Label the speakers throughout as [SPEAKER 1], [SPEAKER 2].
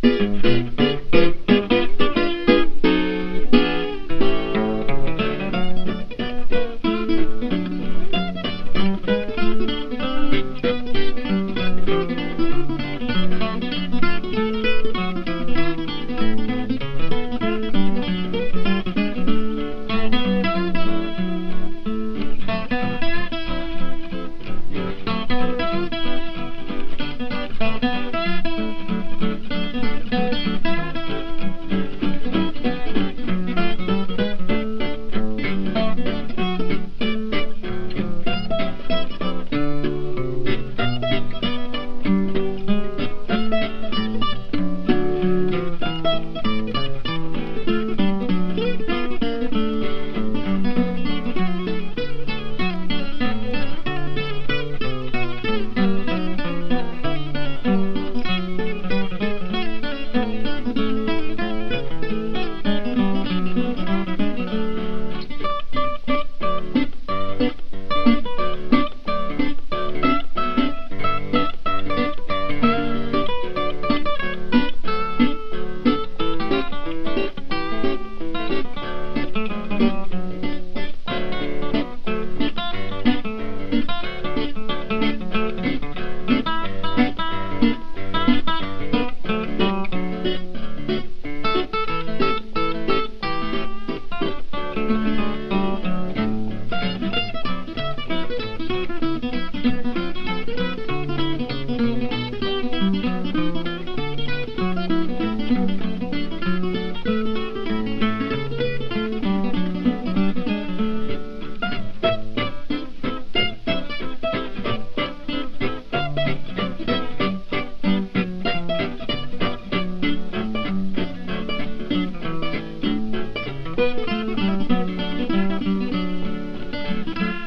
[SPEAKER 1] Thank you.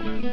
[SPEAKER 1] Música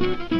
[SPEAKER 1] Thank you.